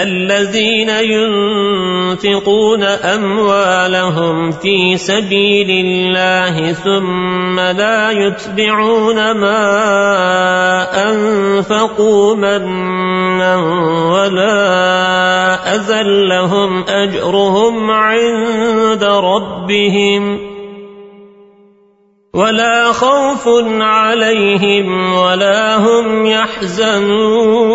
الذين ينفقون أموالهم في سبيل الله ثم لا يتبعون ما أنفقوا منا ولا أذل لهم أجرهم عند ربهم ولا خوف عليهم ولا هم يحزنون